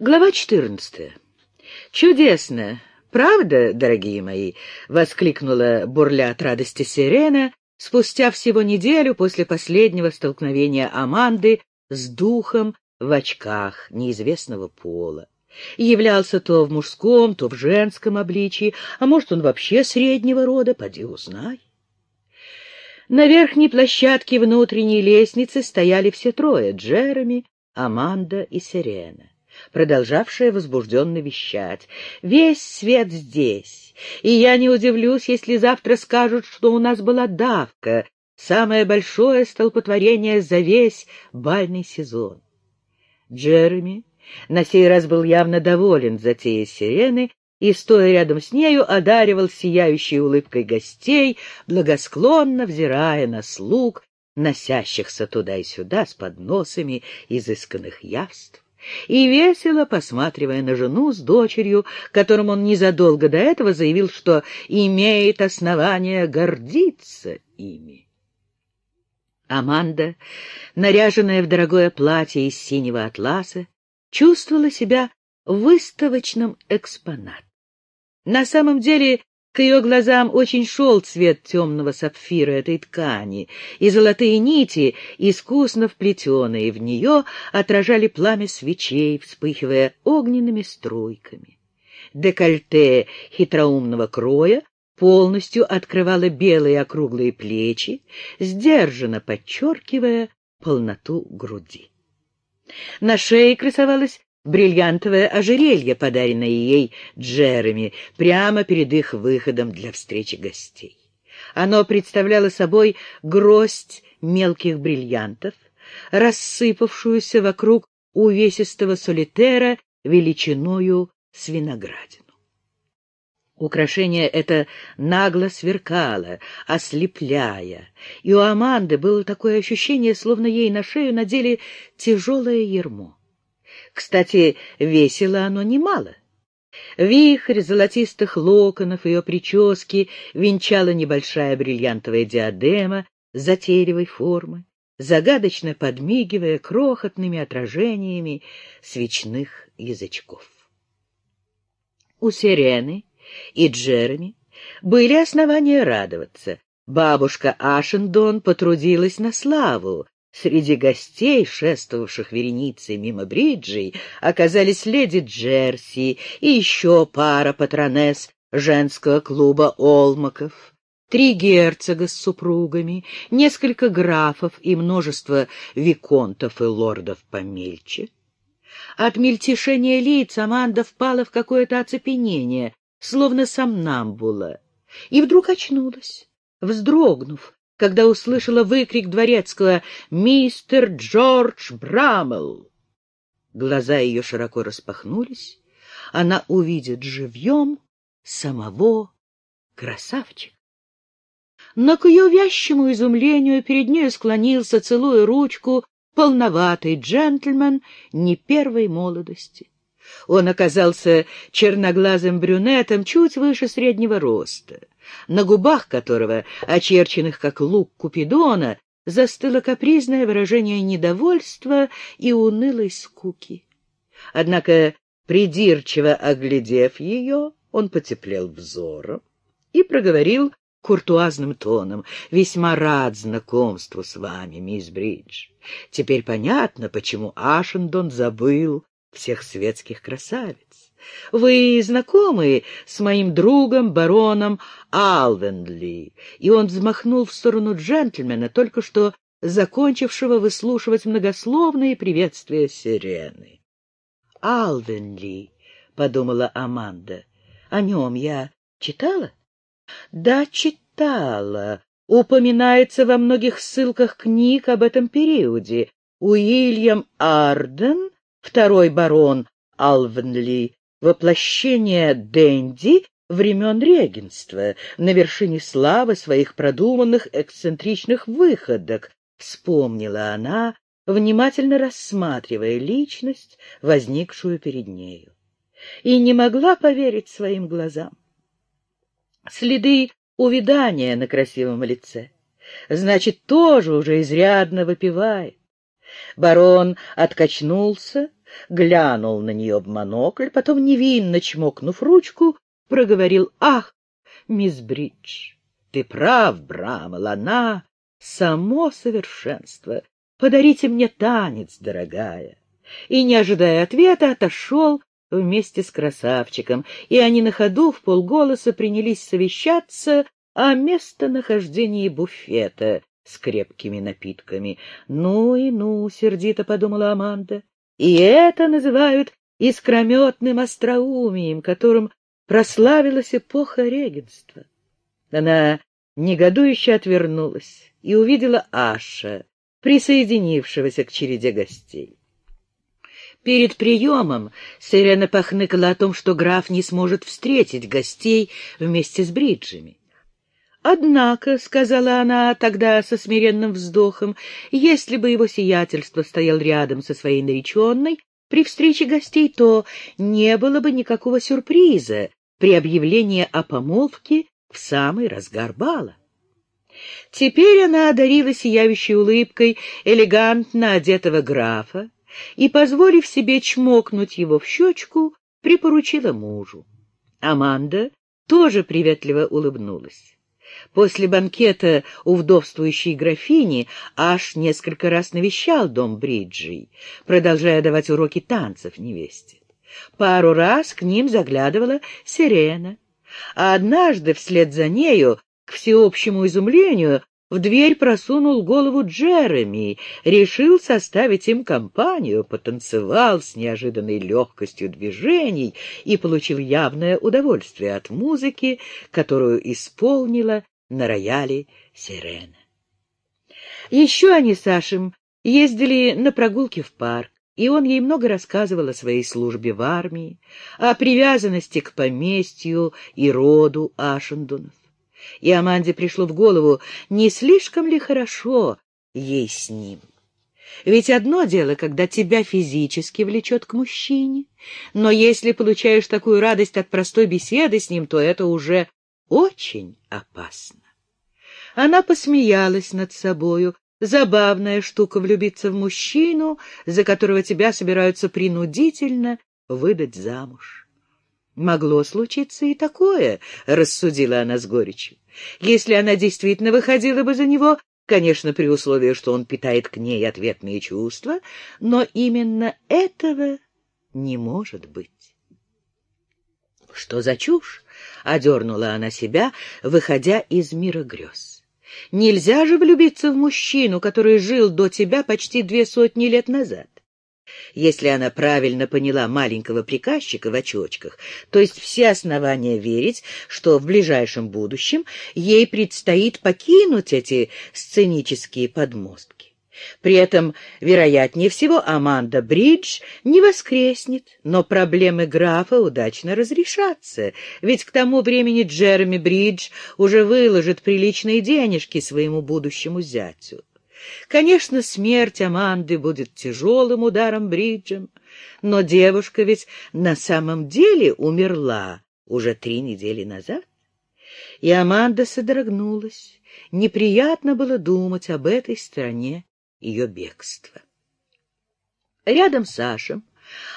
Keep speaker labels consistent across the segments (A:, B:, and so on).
A: Глава 14. «Чудесно! Правда, дорогие мои?» — воскликнула бурля от радости Сирена спустя всего неделю после последнего столкновения Аманды с духом в очках неизвестного пола. Являлся то в мужском, то в женском обличии, а может, он вообще среднего рода, поди узнай. На верхней площадке внутренней лестницы стояли все трое — Джереми, Аманда и Сирена продолжавшая возбужденно вещать. «Весь свет здесь, и я не удивлюсь, если завтра скажут, что у нас была давка, самое большое столпотворение за весь бальный сезон». Джереми на сей раз был явно доволен затеей сирены и, стоя рядом с нею, одаривал сияющей улыбкой гостей, благосклонно взирая на слуг, носящихся туда и сюда с подносами изысканных явств и весело посматривая на жену с дочерью, которым он незадолго до этого заявил, что имеет основание гордиться ими. Аманда, наряженная в дорогое платье из синего атласа, чувствовала себя выставочным экспонатом. На самом деле к ее глазам очень шел цвет темного сапфира этой ткани, и золотые нити, искусно вплетенные в нее, отражали пламя свечей, вспыхивая огненными струйками. Декольте хитроумного кроя полностью открывало белые округлые плечи, сдержанно подчеркивая полноту груди. На шее красовалась бриллиантовое ожерелье, подаренное ей Джереми, прямо перед их выходом для встречи гостей. Оно представляло собой гроздь мелких бриллиантов, рассыпавшуюся вокруг увесистого солитера величиною с виноградину. Украшение это нагло сверкало, ослепляя, и у Аманды было такое ощущение, словно ей на шею надели тяжелое ермо. Кстати, весело оно немало. Вихрь золотистых локонов ее прически венчала небольшая бриллиантовая диадема затейливой формы, загадочно подмигивая крохотными отражениями свечных язычков. У Сирены и Джереми были основания радоваться. Бабушка Ашендон потрудилась на славу, Среди гостей, шествовавших вереницей мимо бриджей, оказались леди Джерси и еще пара патронесс женского клуба Олмаков, три герцога с супругами, несколько графов и множество виконтов и лордов помельче. От мельтешения лиц Аманда впала в какое-то оцепенение, словно сомнамбула, и вдруг очнулась, вздрогнув, когда услышала выкрик дворецкого «Мистер Джордж Браммел!». Глаза ее широко распахнулись. Она увидит живьем самого красавчика. Но к ее вящему изумлению перед нею склонился, целуя ручку, полноватый джентльмен не первой молодости. Он оказался черноглазым брюнетом чуть выше среднего роста на губах которого, очерченных как лук Купидона, застыло капризное выражение недовольства и унылой скуки. Однако, придирчиво оглядев ее, он потеплел взором и проговорил куртуазным тоном. «Весьма рад знакомству с вами, мисс Бридж. Теперь понятно, почему Ашендон забыл всех светских красавиц. Вы знакомы с моим другом, бароном Алвенли?» И он взмахнул в сторону джентльмена, только что закончившего выслушивать многословные приветствия сирены. «Алвенли», — подумала Аманда, — «о нем я читала?» «Да, читала. Упоминается во многих ссылках книг об этом периоде. Уильям Арден, второй барон Алвенли, воплощение Дэнди времен регенства, на вершине славы своих продуманных эксцентричных выходок, вспомнила она, внимательно рассматривая личность, возникшую перед нею. И не могла поверить своим глазам. Следы увядания на красивом лице. Значит, тоже уже изрядно выпивает. Барон откачнулся, глянул на нее в монокль, потом, невинно чмокнув ручку, проговорил «Ах, мисс Бридж, ты прав, Брамел, она само совершенство. Подарите мне танец, дорогая». И, не ожидая ответа, отошел вместе с красавчиком, и они на ходу в полголоса принялись совещаться о местонахождении буфета с крепкими напитками. «Ну и ну!» — сердито подумала Аманда. «И это называют искрометным остроумием, которым прославилась эпоха регенства». Она негодующе отвернулась и увидела Аша, присоединившегося к череде гостей. Перед приемом Сирена похныкала о том, что граф не сможет встретить гостей вместе с бриджами. «Однако», — сказала она тогда со смиренным вздохом, — «если бы его сиятельство стоял рядом со своей нареченной при встрече гостей, то не было бы никакого сюрприза при объявлении о помолвке в самый разгар бала». Теперь она одарила сияющей улыбкой элегантно одетого графа, и, позволив себе чмокнуть его в щечку, припоручила мужу. Аманда тоже приветливо улыбнулась. После банкета у вдовствующей графини Аш несколько раз навещал дом Бриджей, продолжая давать уроки танцев невесте. Пару раз к ним заглядывала Сирена, а однажды вслед за нею, к всеобщему изумлению, в дверь просунул голову Джереми, решил составить им компанию, потанцевал с неожиданной легкостью движений и получил явное удовольствие от музыки, которую исполнила на рояле Сирена. Еще они с Сашем ездили на прогулки в парк, и он ей много рассказывал о своей службе в армии, о привязанности к поместью и роду Ашендунов и Аманде пришло в голову, не слишком ли хорошо ей с ним. Ведь одно дело, когда тебя физически влечет к мужчине, но если получаешь такую радость от простой беседы с ним, то это уже очень опасно. Она посмеялась над собою. Забавная штука влюбиться в мужчину, за которого тебя собираются принудительно выдать замуж. Могло случиться и такое, — рассудила она с горечью. Если она действительно выходила бы за него, конечно, при условии, что он питает к ней ответные чувства, но именно этого не может быть. Что за чушь? — одернула она себя, выходя из мира грез. Нельзя же влюбиться в мужчину, который жил до тебя почти две сотни лет назад. Если она правильно поняла маленького приказчика в очочках, то есть все основания верить, что в ближайшем будущем ей предстоит покинуть эти сценические подмостки. При этом, вероятнее всего, Аманда Бридж не воскреснет, но проблемы графа удачно разрешатся, ведь к тому времени Джереми Бридж уже выложит приличные денежки своему будущему зятю. Конечно, смерть Аманды будет тяжелым ударом Бриджем, но девушка ведь на самом деле умерла уже три недели назад. И Аманда содрогнулась. Неприятно было думать об этой стороне ее бегства. Рядом с Сашем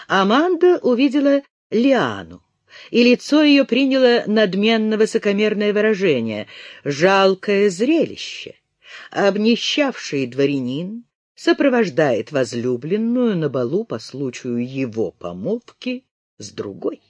A: Аманда увидела Лиану, и лицо ее приняло надменно-высокомерное выражение — жалкое зрелище обнищавший дворянин сопровождает возлюбленную на балу по случаю его помолвки с другой.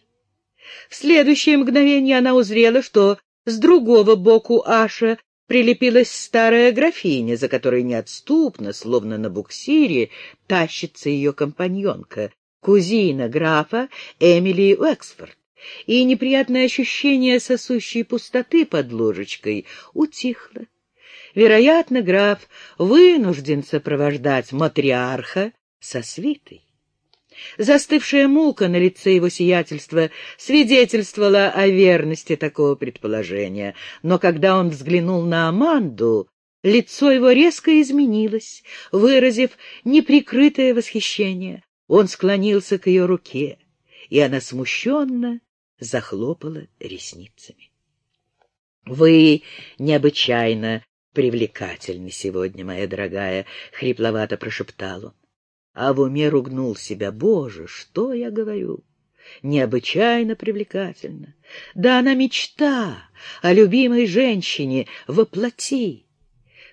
A: В следующее мгновение она узрела, что с другого боку Аша прилепилась старая графиня, за которой неотступно, словно на буксире, тащится ее компаньонка, кузина графа Эмили Уэксфорд. И неприятное ощущение сосущей пустоты под ложечкой утихло. Вероятно, граф вынужден сопровождать матриарха со свитой. Застывшая мука на лице его сиятельства свидетельствовала о верности такого предположения, но когда он взглянул на Аманду, лицо его резко изменилось, выразив неприкрытое восхищение. Он склонился к ее руке, и она смущенно захлопала ресницами. — Вы необычайно привлекательны сегодня, моя дорогая, — хрипловато прошептал он. а в уме ругнул себя. Боже, что я говорю? Необычайно привлекательно. Да она мечта о любимой женщине воплоти.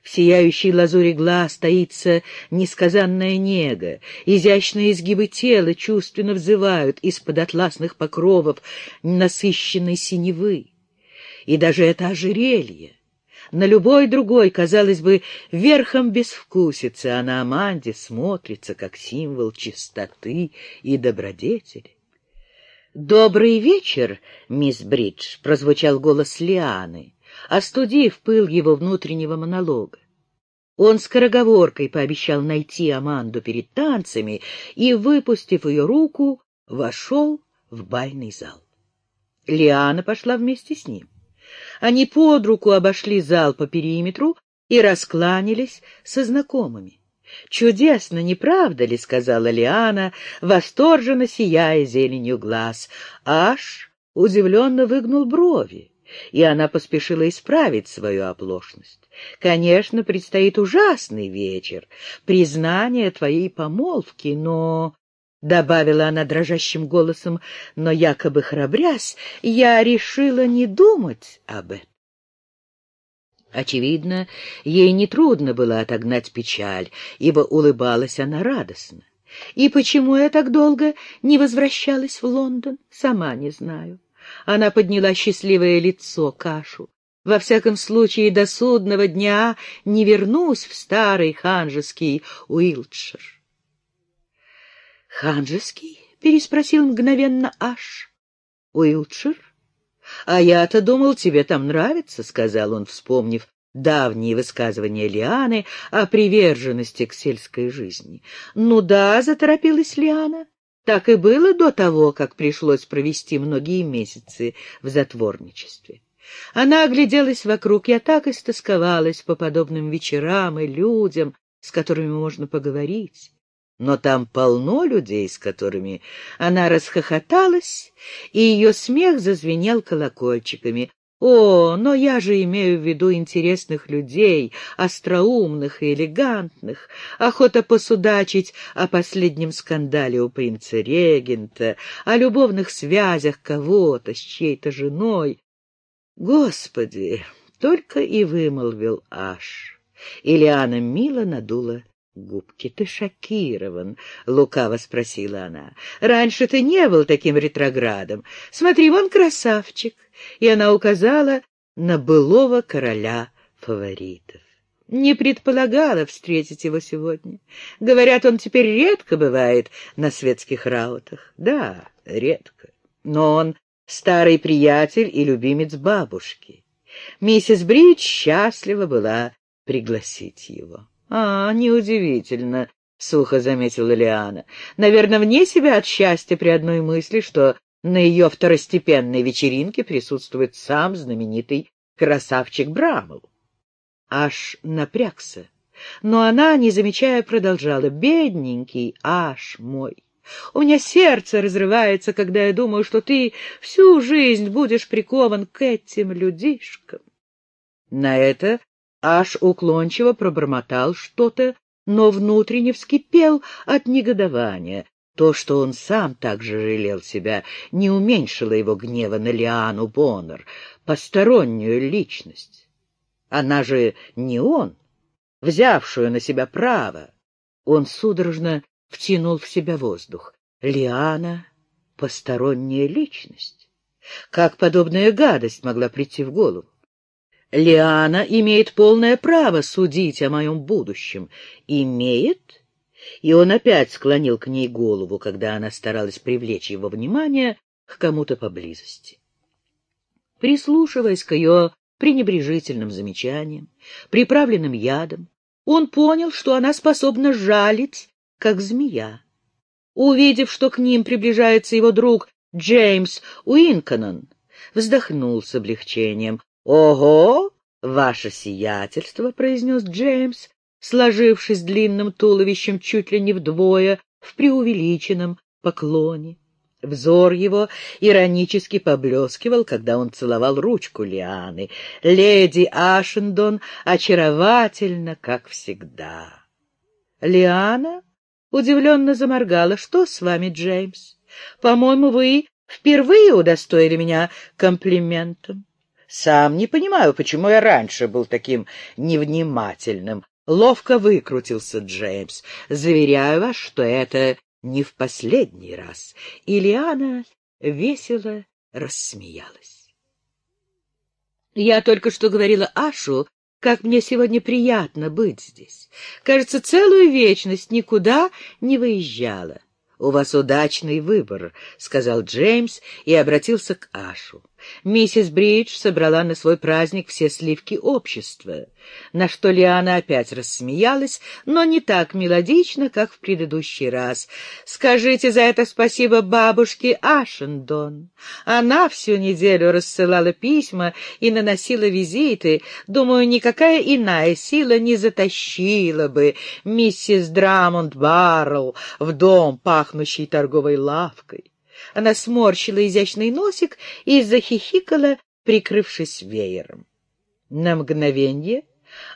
A: В сияющей лазуре глаз таится несказанная нега, изящные изгибы тела чувственно взывают из-под атласных покровов насыщенной синевы. И даже это ожерелье, на любой другой, казалось бы, верхом безвкусицы, а на Аманде смотрится как символ чистоты и добродетели. «Добрый вечер, мисс Бридж!» — прозвучал голос Лианы, остудив пыл его внутреннего монолога. Он скороговоркой пообещал найти Аманду перед танцами и, выпустив ее руку, вошел в бальный зал. Лиана пошла вместе с ним. Они под руку обошли зал по периметру и раскланялись со знакомыми. «Чудесно, не правда ли?» — сказала Лиана, восторженно сияя зеленью глаз. Аж удивленно выгнул брови, и она поспешила исправить свою оплошность. «Конечно, предстоит ужасный вечер, признание твоей помолвки, но...» — добавила она дрожащим голосом, но якобы храбрясь, — я решила не думать об этом. Очевидно, ей нетрудно было отогнать печаль, ибо улыбалась она радостно. И почему я так долго не возвращалась в Лондон, сама не знаю. Она подняла счастливое лицо Кашу. Во всяком случае, до судного дня не вернусь в старый ханжеский Уилтшир. «Ханжеский?» — переспросил мгновенно Аш. «Уилтшир? А я-то думал, тебе там нравится», — сказал он, вспомнив давние высказывания Лианы о приверженности к сельской жизни. «Ну да», — заторопилась Лиана, — «так и было до того, как пришлось провести многие месяцы в затворничестве». Она огляделась вокруг, я так истосковалась по подобным вечерам и людям, с которыми можно поговорить но там полно людей, с которыми она расхохоталась, и ее смех зазвенел колокольчиками. О, но я же имею в виду интересных людей, остроумных и элегантных. Охота посудачить о последнем скандале у принца-регента, о любовных связях кого-то с чьей-то женой. Господи, только и вымолвил Аш. Ильяна мило надула губки. — Ты шокирован, — лукаво спросила она. — Раньше ты не был таким ретроградом. Смотри, вон красавчик. И она указала на былого короля фаворитов. Не предполагала встретить его сегодня. Говорят, он теперь редко бывает на светских раутах. Да, редко. Но он старый приятель и любимец бабушки. Миссис Бридж счастлива была пригласить его. — А, неудивительно, — сухо заметила Лиана. — Наверное, вне себя от счастья при одной мысли, что на ее второстепенной вечеринке присутствует сам знаменитый красавчик Брамл. Аж напрягся. Но она, не замечая, продолжала. «Бедненький Аш мой! У меня сердце разрывается, когда я думаю, что ты всю жизнь будешь прикован к этим людишкам». На это Аж уклончиво пробормотал что-то, но внутренне вскипел от негодования. То, что он сам так же жалел себя, не уменьшило его гнева на Лиану Боннер, постороннюю личность. Она же не он, взявшую на себя право. Он судорожно втянул в себя воздух. Лиана — посторонняя личность. Как подобная гадость могла прийти в голову? Лиана имеет полное право судить о моем будущем. Имеет? И он опять склонил к ней голову, когда она старалась привлечь его внимание к кому-то поблизости. Прислушиваясь к ее пренебрежительным замечаниям, приправленным ядом, он понял, что она способна жалить, как змея. Увидев, что к ним приближается его друг Джеймс Уинконон, вздохнул с облегчением. «Ого, ваше сиятельство!» — произнес Джеймс, сложившись длинным туловищем чуть ли не вдвое в преувеличенном поклоне. Взор его иронически поблескивал, когда он целовал ручку Лианы. Леди Ашендон очаровательна, как всегда. Лиана удивленно заморгала. «Что с вами, Джеймс? По-моему, вы впервые удостоили меня комплиментом». «Сам не понимаю, почему я раньше был таким невнимательным». Ловко выкрутился Джеймс. «Заверяю вас, что это не в последний раз». Ильяна весело рассмеялась. «Я только что говорила Ашу, как мне сегодня приятно быть здесь. Кажется, целую вечность никуда не выезжала. — У вас удачный выбор, — сказал Джеймс и обратился к Ашу. Миссис Бридж собрала на свой праздник все сливки общества, на что Лиана опять рассмеялась, но не так мелодично, как в предыдущий раз. «Скажите за это спасибо бабушке Ашендон. Она всю неделю рассылала письма и наносила визиты. Думаю, никакая иная сила не затащила бы миссис Драмонд Баррелл в дом, пахнущий торговой лавкой. Она сморщила изящный носик и захихикала, прикрывшись веером. На мгновение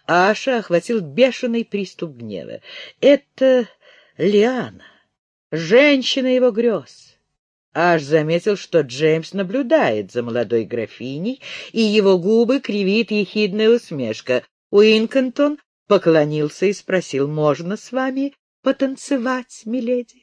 A: Аша охватил бешеный приступ гнева. Это Лиана, женщина его грез. Аш заметил, что Джеймс наблюдает за молодой графиней, и его губы кривит ехидная усмешка. Уинкентон поклонился и спросил, можно с вами потанцевать, миледи?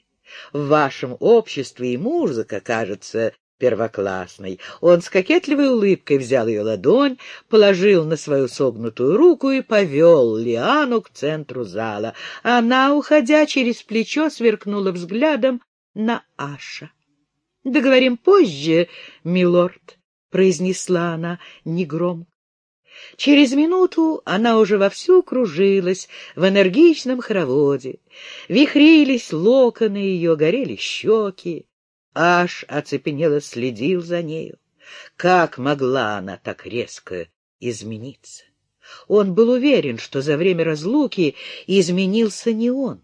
A: В вашем обществе и музыка кажется первоклассной. Он с кокетливой улыбкой взял ее ладонь, положил на свою согнутую руку и повел Лиану к центру зала. Она, уходя через плечо, сверкнула взглядом на Аша. — Договорим позже, милорд, — произнесла она негромко. Через минуту она уже вовсю кружилась в энергичном хороводе. Вихрились локоны ее, горели щеки. Аж оцепенело следил за нею. Как могла она так резко измениться? Он был уверен, что за время разлуки изменился не он.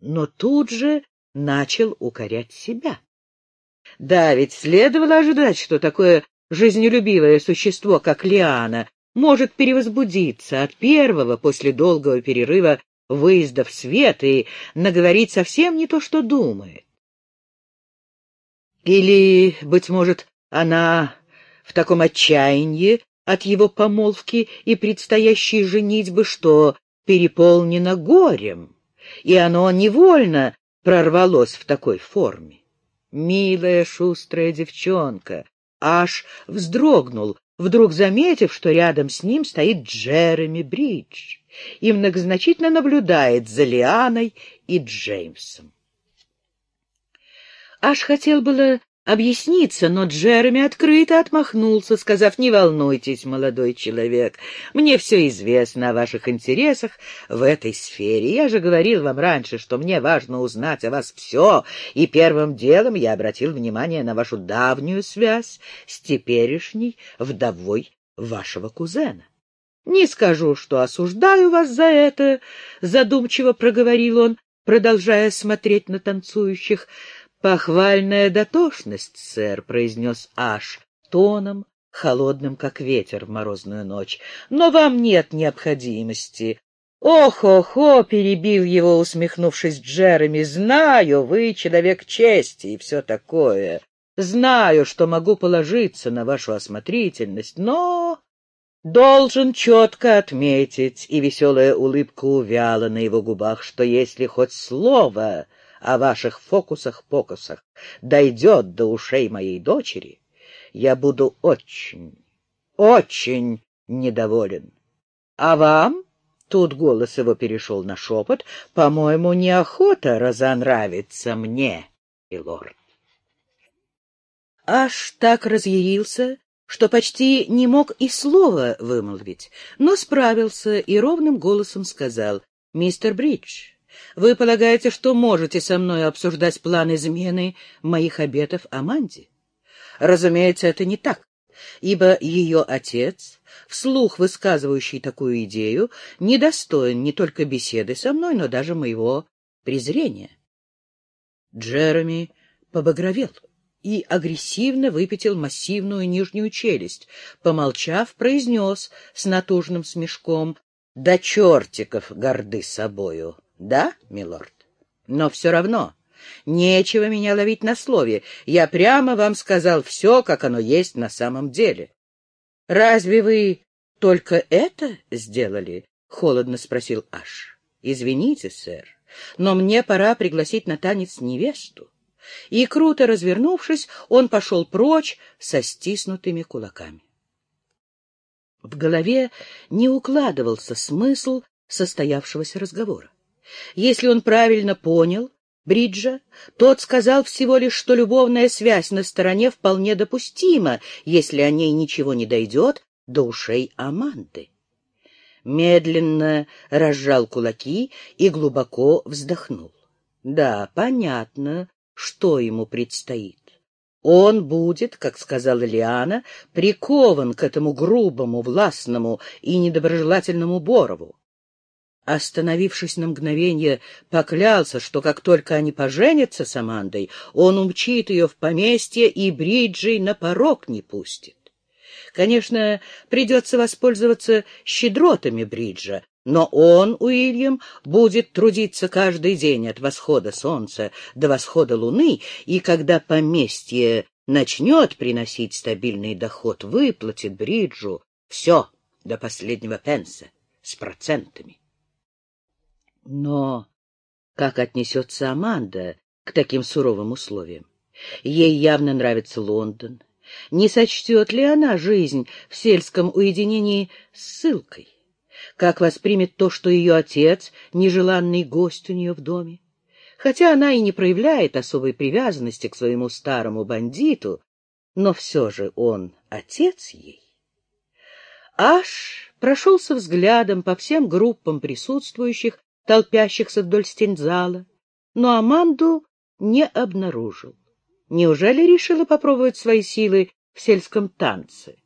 A: Но тут же начал укорять себя. Да, ведь следовало ожидать, что такое жизнелюбивое существо, как Лиана, может перевозбудиться от первого после долгого перерыва выезда в свет и наговорить совсем не то, что думает. Или, быть может, она в таком отчаянии от его помолвки и предстоящей женитьбы, что переполнена горем, и оно невольно прорвалось в такой форме. Милая, шустрая девчонка, аж вздрогнул, вдруг заметив, что рядом с ним стоит Джереми Бридж и многозначительно наблюдает за Лианой и Джеймсом. Аж хотел было объясниться, но Джереми открыто отмахнулся, сказав, «Не волнуйтесь, молодой человек, мне все известно о ваших интересах в этой сфере. Я же говорил вам раньше, что мне важно узнать о вас все, и первым делом я обратил внимание на вашу давнюю связь с теперешней вдовой вашего кузена. Не скажу, что осуждаю вас за это, — задумчиво проговорил он, продолжая смотреть на танцующих, — «Похвальная дотошность, сэр», — произнес Аш тоном, холодным, как ветер в морозную ночь. «Но вам нет необходимости». «Ох-охо!» — перебил его, усмехнувшись Джереми. «Знаю, вы человек чести и все такое. Знаю, что могу положиться на вашу осмотрительность, но...» Должен четко отметить, и веселая улыбка увяла на его губах, что если хоть слово о ваших фокусах-покусах дойдет до ушей моей дочери, я буду очень, очень недоволен. А вам, тут голос его перешел на шепот, по-моему, неохота разонравиться мне, милорд. Аж так разъярился, что почти не мог и слова вымолвить, но справился и ровным голосом сказал, «Мистер Бридж, вы полагаете, что можете со мной обсуждать план измены моих обетов Аманде? Разумеется, это не так, ибо ее отец, вслух высказывающий такую идею, недостоин не только беседы со мной, но даже моего презрения. Джереми побагровел и агрессивно выпятил массивную нижнюю челюсть. Помолчав, произнес с натужным смешком, «Да чертиков горды собою!» Да, милорд? Но все равно нечего меня ловить на слове. Я прямо вам сказал все, как оно есть на самом деле. — Разве вы только это сделали? — холодно спросил Аш. — Извините, сэр, но мне пора пригласить на танец невесту. И, круто развернувшись, он пошел прочь со стиснутыми кулаками. В голове не укладывался смысл состоявшегося разговора. Если он правильно понял Бриджа, тот сказал всего лишь, что любовная связь на стороне вполне допустима, если о ней ничего не дойдет до ушей Аманды. Медленно разжал кулаки и глубоко вздохнул. Да, понятно, что ему предстоит. Он будет, как сказала Лиана, прикован к этому грубому, властному и недоброжелательному Борову. Остановившись на мгновение, поклялся, что как только они поженятся с Амандой, он умчит ее в поместье и Бриджей на порог не пустит. Конечно, придется воспользоваться щедротами Бриджа, но он, Уильям, будет трудиться каждый день от восхода солнца до восхода луны, и когда поместье начнет приносить стабильный доход, выплатит Бриджу все до последнего пенса с процентами. Но как отнесется Аманда к таким суровым условиям? Ей явно нравится Лондон. Не сочтет ли она жизнь в сельском уединении ссылкой? как воспримет то, что ее отец — нежеланный гость у нее в доме. Хотя она и не проявляет особой привязанности к своему старому бандиту, но все же он отец ей. Аш прошелся взглядом по всем группам присутствующих, толпящихся вдоль стензала, но Аманду не обнаружил. Неужели решила попробовать свои силы в сельском танце?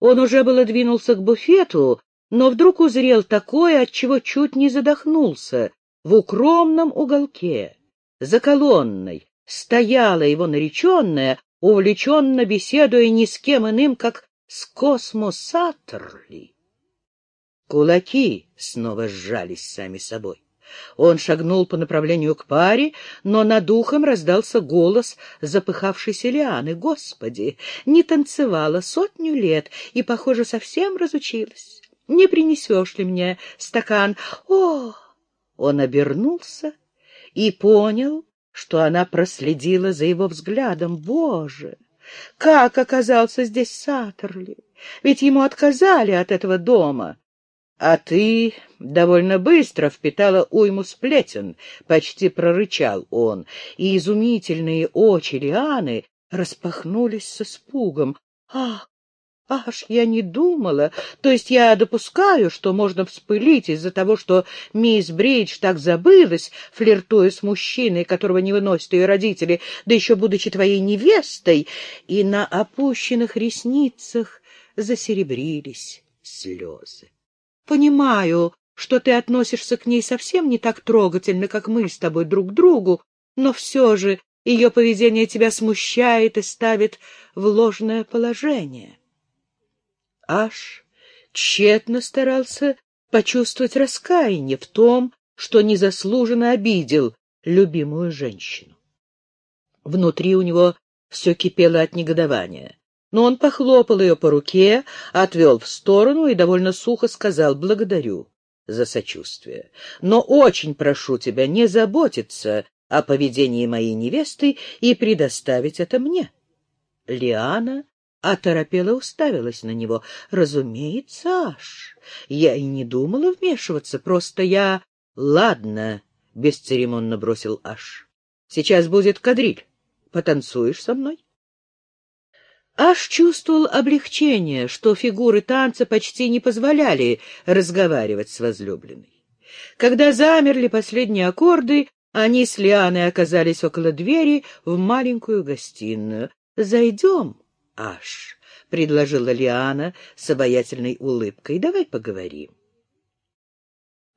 A: Он уже было двинулся к буфету, но вдруг узрел такое, от чего чуть не задохнулся. В укромном уголке, за колонной, стояла его нареченная, увлеченно беседуя ни с кем иным, как с космосаторли. Кулаки снова сжались сами собой. Он шагнул по направлению к паре, но над ухом раздался голос запыхавшейся Лианы. Господи, не танцевала сотню лет и, похоже, совсем разучилась. Не принесешь ли мне стакан? О! Он обернулся и понял, что она проследила за его взглядом. Боже! Как оказался здесь Саттерли? Ведь ему отказали от этого дома. А ты довольно быстро впитала уйму сплетен, — почти прорычал он, и изумительные очи Лианы распахнулись с испугом. Ах, Аж я не думала. То есть я допускаю, что можно вспылить из-за того, что мисс Бридж так забылась, флиртуя с мужчиной, которого не выносят ее родители, да еще будучи твоей невестой, и на опущенных ресницах засеребрились слезы. Понимаю, что ты относишься к ней совсем не так трогательно, как мы с тобой друг к другу, но все же ее поведение тебя смущает и ставит в ложное положение. Аш тщетно старался почувствовать раскаяние в том, что незаслуженно обидел любимую женщину. Внутри у него все кипело от негодования. Но он похлопал ее по руке, отвел в сторону и довольно сухо сказал «благодарю» за сочувствие. «Но очень прошу тебя не заботиться о поведении моей невесты и предоставить это мне». Лиана оторопела уставилась на него. «Разумеется, аж. Я и не думала вмешиваться, просто я...» «Ладно», — бесцеремонно бросил Аш. «Сейчас будет кадриль. Потанцуешь со мной?» Аш чувствовал облегчение, что фигуры танца почти не позволяли разговаривать с возлюбленной. Когда замерли последние аккорды, они с Лианой оказались около двери в маленькую гостиную. «Зайдем», Аш, — предложила Лиана с обаятельной улыбкой. — Давай поговорим.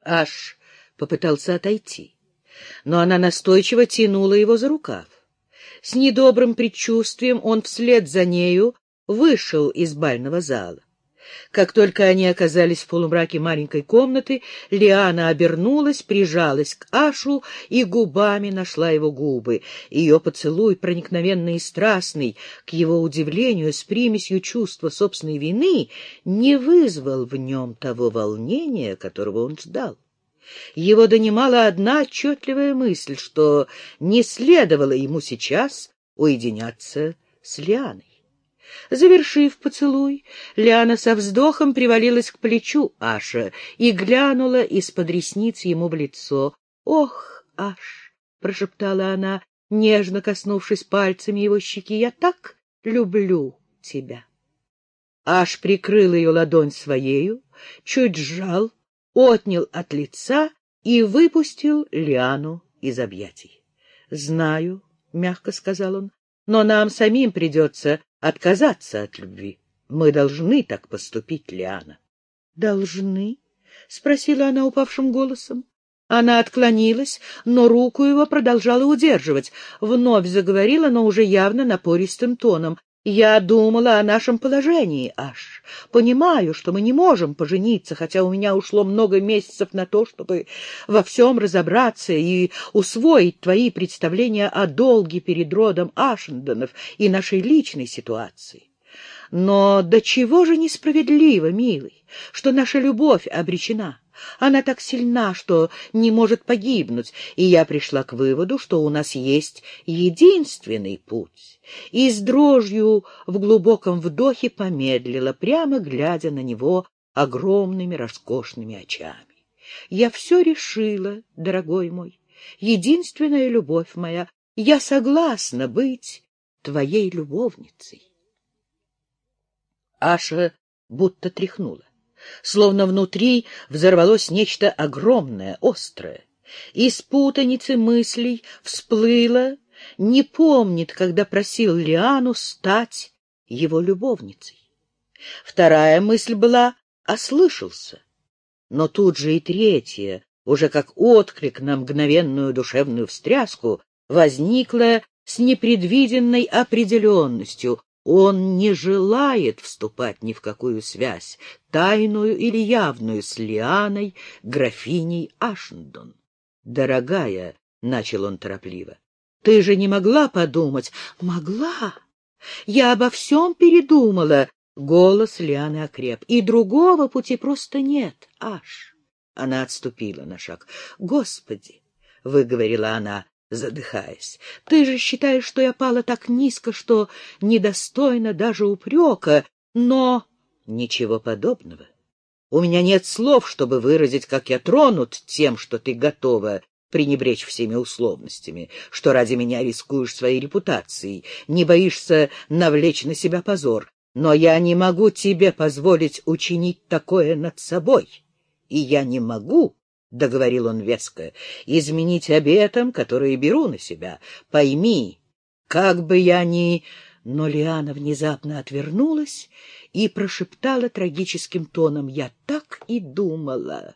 A: Аш попытался отойти, но она настойчиво тянула его за рукав. С недобрым предчувствием он вслед за нею вышел из бального зала. Как только они оказались в полумраке маленькой комнаты, Лиана обернулась, прижалась к Ашу и губами нашла его губы. Ее поцелуй, проникновенный и страстный, к его удивлению, с примесью чувства собственной вины, не вызвал в нем того волнения, которого он ждал. Его донимала одна отчетливая мысль, что не следовало ему сейчас уединяться с Лианой. Завершив поцелуй, Лиана со вздохом привалилась к плечу Аша и глянула из-под ресниц ему в лицо. — Ох, Аш! — прошептала она, нежно коснувшись пальцами его щеки. — Я так люблю тебя. Аш прикрыл ее ладонь своею, чуть сжал, отнял от лица и выпустил Лиану из объятий. — Знаю, — мягко сказал он, — но нам самим придется отказаться от любви. Мы должны так поступить, Лиана. — Должны? — спросила она упавшим голосом. Она отклонилась, но руку его продолжала удерживать. Вновь заговорила, но уже явно напористым тоном. Я думала о нашем положении, аж. Понимаю, что мы не можем пожениться, хотя у меня ушло много месяцев на то, чтобы во всем разобраться и усвоить твои представления о долге перед родом Ашендонов и нашей личной ситуации. Но до чего же несправедливо, милый, что наша любовь обречена? Она так сильна, что не может погибнуть, и я пришла к выводу, что у нас есть единственный путь. И с дрожью в глубоком вдохе помедлила, прямо глядя на него огромными роскошными очами. Я все решила, дорогой мой, единственная любовь моя, я согласна быть твоей любовницей. Аша будто тряхнула словно внутри взорвалось нечто огромное, острое. Из путаницы мыслей всплыло, не помнит, когда просил Лиану стать его любовницей. Вторая мысль была «ослышался». Но тут же и третья, уже как отклик на мгновенную душевную встряску, возникла с непредвиденной определенностью, он не желает вступать ни в какую связь, тайную или явную, с Лианой, графиней Ашендон. «Дорогая», — начал он торопливо, — «ты же не могла подумать?» «Могла. Я обо всем передумала». Голос Лианы окреп. «И другого пути просто нет, Аш». Она отступила на шаг. «Господи!» — выговорила она задыхаясь. — Ты же считаешь, что я пала так низко, что недостойна даже упрека, но... Ничего подобного. У меня нет слов, чтобы выразить, как я тронут тем, что ты готова пренебречь всеми условностями, что ради меня рискуешь своей репутацией, не боишься навлечь на себя позор. Но я не могу тебе позволить учинить такое над собой, и я не могу — договорил он веско, — изменить обетом, которые беру на себя. Пойми, как бы я ни... Но Лиана внезапно отвернулась и прошептала трагическим тоном, «Я так и думала,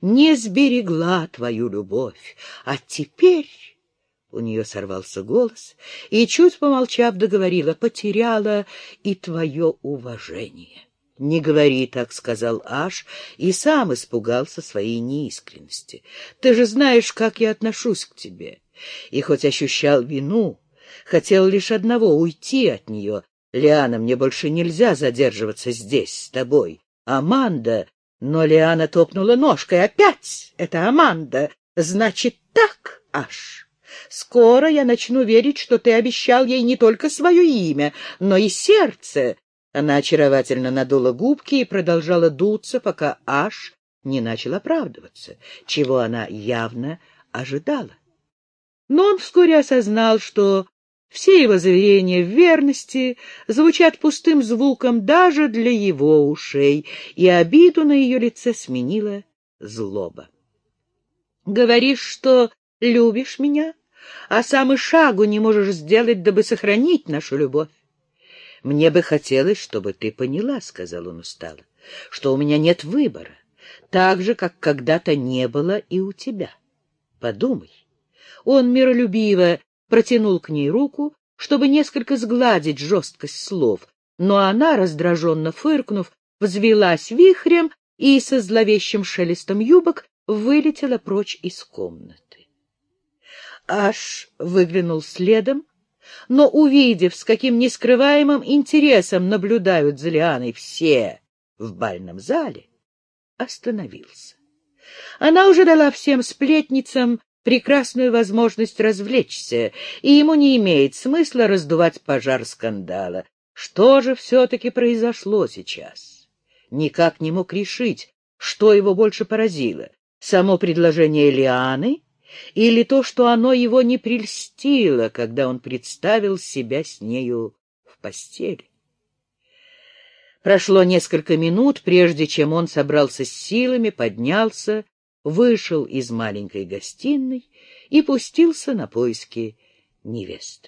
A: не сберегла твою любовь, а теперь...» У нее сорвался голос, и, чуть помолчав, договорила, «Потеряла и твое уважение». — Не говори так, — сказал Аш, и сам испугался своей неискренности. — Ты же знаешь, как я отношусь к тебе. И хоть ощущал вину, хотел лишь одного — уйти от нее. Лиана, мне больше нельзя задерживаться здесь с тобой. Аманда... Но Лиана топнула ножкой. Опять это Аманда. Значит, так, Аш. Скоро я начну верить, что ты обещал ей не только свое имя, но и сердце. Она очаровательно надула губки и продолжала дуться, пока Аш не начал оправдываться, чего она явно ожидала. Но он вскоре осознал, что все его заверения в верности звучат пустым звуком даже для его ушей, и обиду на ее лице сменила злоба. — Говоришь, что любишь меня, а сам и шагу не можешь сделать, дабы сохранить нашу любовь. «Мне бы хотелось, чтобы ты поняла», — сказал он устало, — «что у меня нет выбора, так же, как когда-то не было и у тебя. Подумай». Он миролюбиво протянул к ней руку, чтобы несколько сгладить жесткость слов, но она, раздраженно фыркнув, взвелась вихрем и со зловещим шелестом юбок вылетела прочь из комнаты. Аш выглянул следом, но, увидев, с каким нескрываемым интересом наблюдают за Лианой все в бальном зале, остановился. Она уже дала всем сплетницам прекрасную возможность развлечься, и ему не имеет смысла раздувать пожар скандала. Что же все-таки произошло сейчас? Никак не мог решить, что его больше поразило — само предложение Лианы или то, что оно его не прельстило, когда он представил себя с нею в постели. Прошло несколько минут, прежде чем он собрался с силами, поднялся, вышел из маленькой гостиной и пустился на поиски невесты.